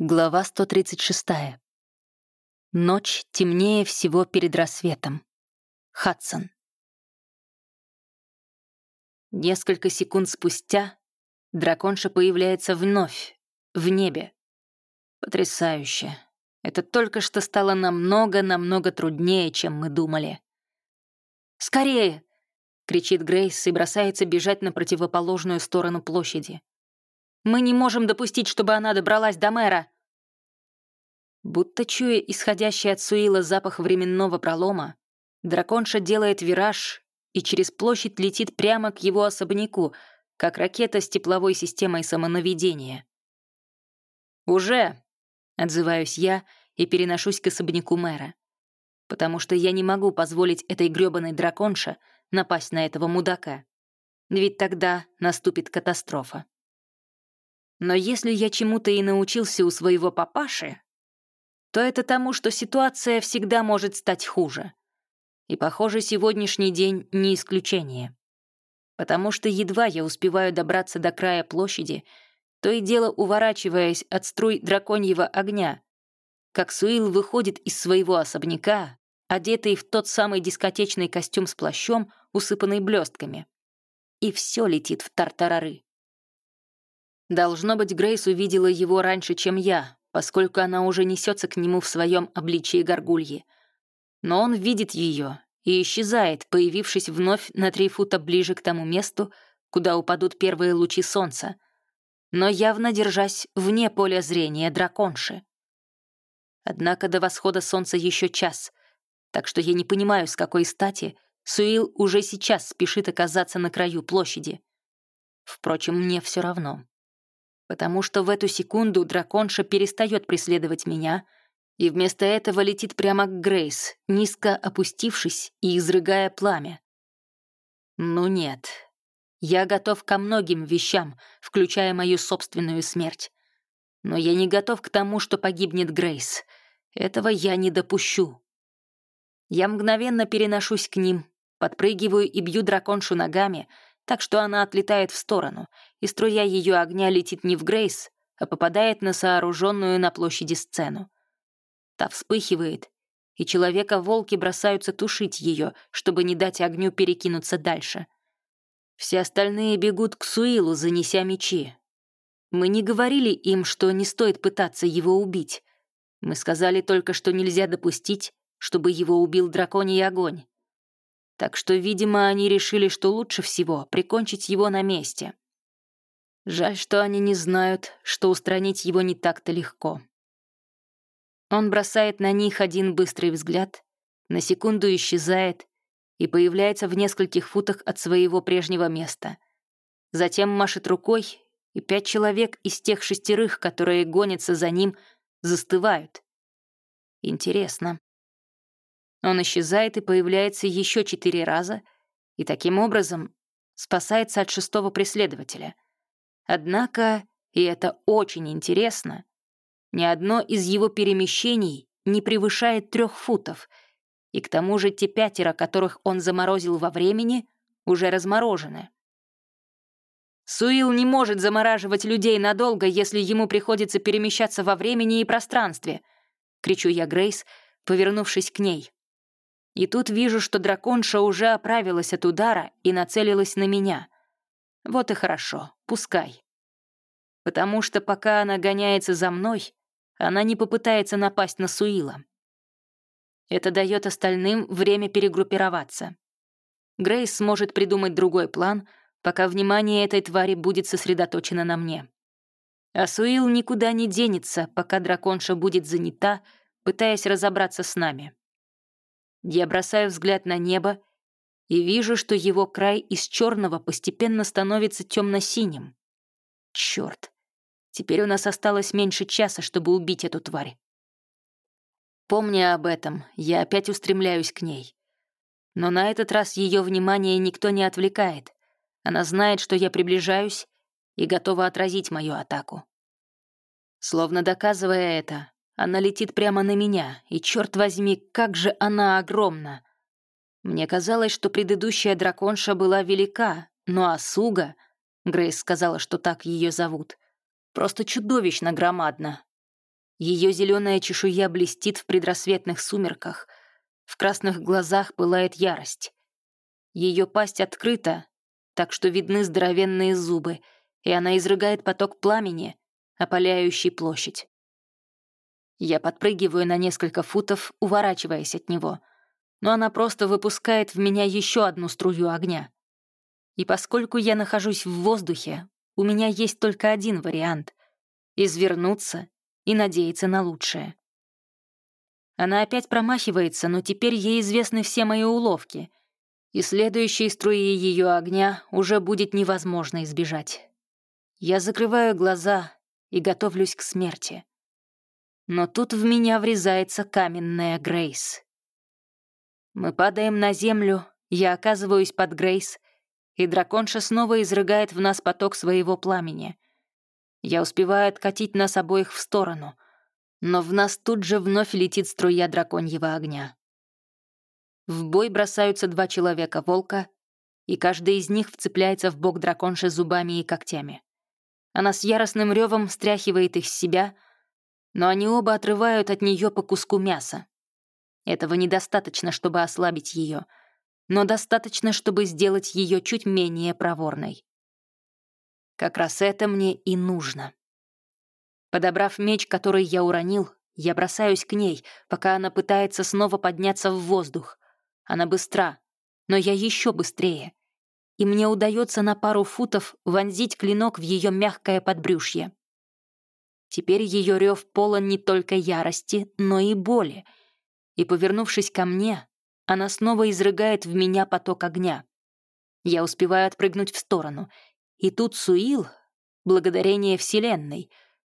Глава 136. Ночь темнее всего перед рассветом. Хадсон. Несколько секунд спустя драконша появляется вновь, в небе. Потрясающе. Это только что стало намного-намного труднее, чем мы думали. «Скорее!» — кричит Грейс и бросается бежать на противоположную сторону площади. Мы не можем допустить, чтобы она добралась до мэра!» Будто чуя исходящий от Суила запах временного пролома, драконша делает вираж и через площадь летит прямо к его особняку, как ракета с тепловой системой самонаведения. «Уже!» — отзываюсь я и переношусь к особняку мэра. Потому что я не могу позволить этой грёбаной драконше напасть на этого мудака. Ведь тогда наступит катастрофа. Но если я чему-то и научился у своего папаши, то это тому, что ситуация всегда может стать хуже. И, похоже, сегодняшний день не исключение. Потому что едва я успеваю добраться до края площади, то и дело уворачиваясь от струй драконьего огня, как Суил выходит из своего особняка, одетый в тот самый дискотечный костюм с плащом, усыпанный блестками. И все летит в тартарары. Должно быть, Грейс увидела его раньше, чем я, поскольку она уже несется к нему в своем обличии горгульи. Но он видит ее и исчезает, появившись вновь на три фута ближе к тому месту, куда упадут первые лучи солнца, но явно держась вне поля зрения драконши. Однако до восхода солнца еще час, так что я не понимаю, с какой стати Суил уже сейчас спешит оказаться на краю площади. Впрочем, мне все равно потому что в эту секунду драконша перестает преследовать меня и вместо этого летит прямо к Грейс, низко опустившись и изрыгая пламя. Ну нет, я готов ко многим вещам, включая мою собственную смерть. Но я не готов к тому, что погибнет Грейс. Этого я не допущу. Я мгновенно переношусь к ним, подпрыгиваю и бью драконшу ногами, так что она отлетает в сторону, и струя ее огня летит не в Грейс, а попадает на сооруженную на площади сцену. Та вспыхивает, и человека-волки бросаются тушить ее, чтобы не дать огню перекинуться дальше. Все остальные бегут к Суилу, занеся мечи. Мы не говорили им, что не стоит пытаться его убить. Мы сказали только, что нельзя допустить, чтобы его убил драконий огонь. Так что, видимо, они решили, что лучше всего прикончить его на месте. Жаль, что они не знают, что устранить его не так-то легко. Он бросает на них один быстрый взгляд, на секунду исчезает и появляется в нескольких футах от своего прежнего места. Затем машет рукой, и пять человек из тех шестерых, которые гонятся за ним, застывают. Интересно. Он исчезает и появляется еще четыре раза, и таким образом спасается от шестого преследователя. Однако, и это очень интересно, ни одно из его перемещений не превышает трех футов, и к тому же те пятеро, которых он заморозил во времени, уже разморожены. Суил не может замораживать людей надолго, если ему приходится перемещаться во времени и пространстве, кричу я Грейс, повернувшись к ней. И тут вижу, что драконша уже оправилась от удара и нацелилась на меня. Вот и хорошо, пускай. Потому что пока она гоняется за мной, она не попытается напасть на Суила. Это дает остальным время перегруппироваться. Грейс сможет придумать другой план, пока внимание этой твари будет сосредоточено на мне. А Суил никуда не денется, пока драконша будет занята, пытаясь разобраться с нами. Я бросаю взгляд на небо и вижу, что его край из черного постепенно становится темно-синим. Черт! Теперь у нас осталось меньше часа, чтобы убить эту тварь. Помня об этом, я опять устремляюсь к ней. Но на этот раз ее внимание никто не отвлекает. Она знает, что я приближаюсь и готова отразить мою атаку. Словно доказывая это, она летит прямо на меня, и, черт возьми, как же она огромна! Мне казалось, что предыдущая драконша была велика, но Асуга, Грейс сказала, что так ее зовут, просто чудовищно громадна. Ее зеленая чешуя блестит в предрассветных сумерках, в красных глазах пылает ярость. Ее пасть открыта, так что видны здоровенные зубы, и она изрыгает поток пламени, опаляющий площадь. Я подпрыгиваю на несколько футов, уворачиваясь от него, но она просто выпускает в меня еще одну струю огня. И поскольку я нахожусь в воздухе, у меня есть только один вариант — извернуться и надеяться на лучшее. Она опять промахивается, но теперь ей известны все мои уловки, и следующей струи ее огня уже будет невозможно избежать. Я закрываю глаза и готовлюсь к смерти. Но тут в меня врезается каменная Грейс. Мы падаем на землю, я оказываюсь под Грейс, и драконша снова изрыгает в нас поток своего пламени. Я успеваю откатить нас обоих в сторону, но в нас тут же вновь летит струя драконьего огня. В бой бросаются два человека-волка, и каждый из них вцепляется в бок драконши зубами и когтями. Она с яростным ревом стряхивает их с себя, но они оба отрывают от нее по куску мяса. Этого недостаточно, чтобы ослабить ее — но достаточно, чтобы сделать ее чуть менее проворной. Как раз это мне и нужно. Подобрав меч, который я уронил, я бросаюсь к ней, пока она пытается снова подняться в воздух. Она быстра, но я еще быстрее. И мне удается на пару футов вонзить клинок в ее мягкое подбрюшье. Теперь ее рев полон не только ярости, но и боли. И, повернувшись ко мне, она снова изрыгает в меня поток огня. Я успеваю отпрыгнуть в сторону. И тут Суил, благодарение Вселенной,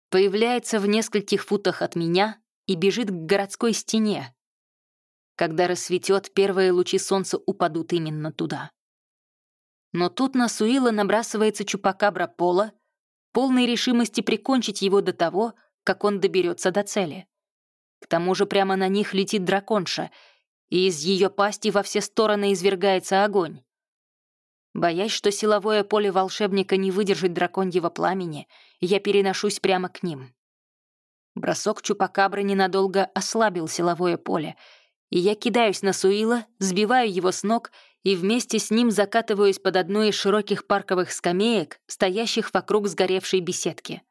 появляется в нескольких футах от меня и бежит к городской стене. Когда рассветет, первые лучи солнца упадут именно туда. Но тут на Суила набрасывается чупакабра Пола, полной решимости прикончить его до того, как он доберется до цели. К тому же прямо на них летит драконша — и из ее пасти во все стороны извергается огонь. Боясь, что силовое поле волшебника не выдержит драконьего пламени, я переношусь прямо к ним. Бросок чупакабры ненадолго ослабил силовое поле, и я кидаюсь на Суила, сбиваю его с ног и вместе с ним закатываюсь под одну из широких парковых скамеек, стоящих вокруг сгоревшей беседки.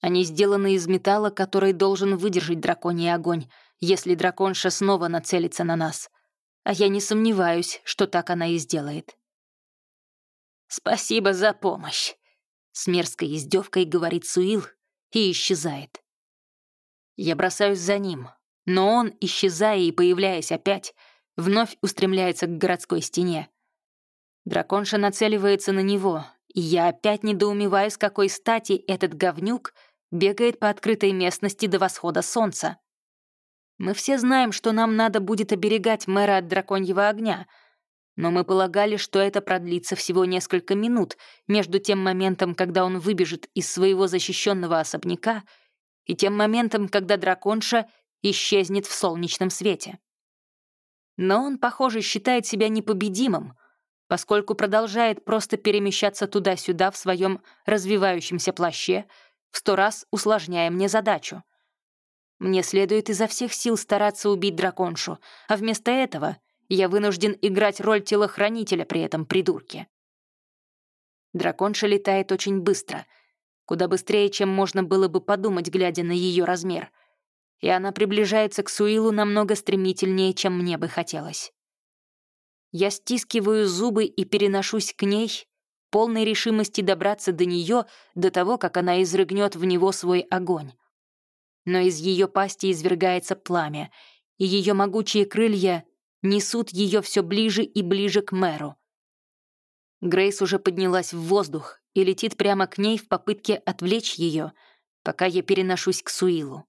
Они сделаны из металла, который должен выдержать драконий огонь, если драконша снова нацелится на нас. А я не сомневаюсь, что так она и сделает. «Спасибо за помощь», — с мерзкой издевкой говорит Суил и исчезает. Я бросаюсь за ним, но он, исчезая и появляясь опять, вновь устремляется к городской стене. Драконша нацеливается на него, и я опять недоумеваю, с какой стати этот говнюк бегает по открытой местности до восхода солнца. Мы все знаем, что нам надо будет оберегать мэра от драконьего огня, но мы полагали, что это продлится всего несколько минут между тем моментом, когда он выбежит из своего защищенного особняка, и тем моментом, когда драконша исчезнет в солнечном свете. Но он, похоже, считает себя непобедимым, поскольку продолжает просто перемещаться туда-сюда в своем развивающемся плаще, в сто раз усложняя мне задачу — мне следует изо всех сил стараться убить драконшу, а вместо этого я вынужден играть роль телохранителя при этом придурке. Драконша летает очень быстро, куда быстрее, чем можно было бы подумать, глядя на ее размер. И она приближается к Суилу намного стремительнее, чем мне бы хотелось. Я стискиваю зубы и переношусь к ней, полной решимости добраться до нее до того, как она изрыгнет в него свой огонь но из ее пасти извергается пламя, и ее могучие крылья несут ее все ближе и ближе к мэру. Грейс уже поднялась в воздух и летит прямо к ней в попытке отвлечь ее, пока я переношусь к Суилу.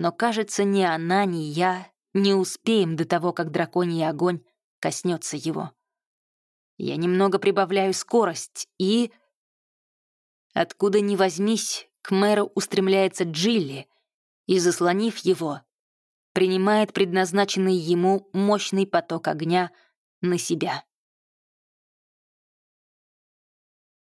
Но, кажется, ни она, ни я не успеем до того, как драконий огонь коснется его. Я немного прибавляю скорость и... Откуда ни возьмись, к мэру устремляется Джилли и, заслонив его, принимает предназначенный ему мощный поток огня на себя.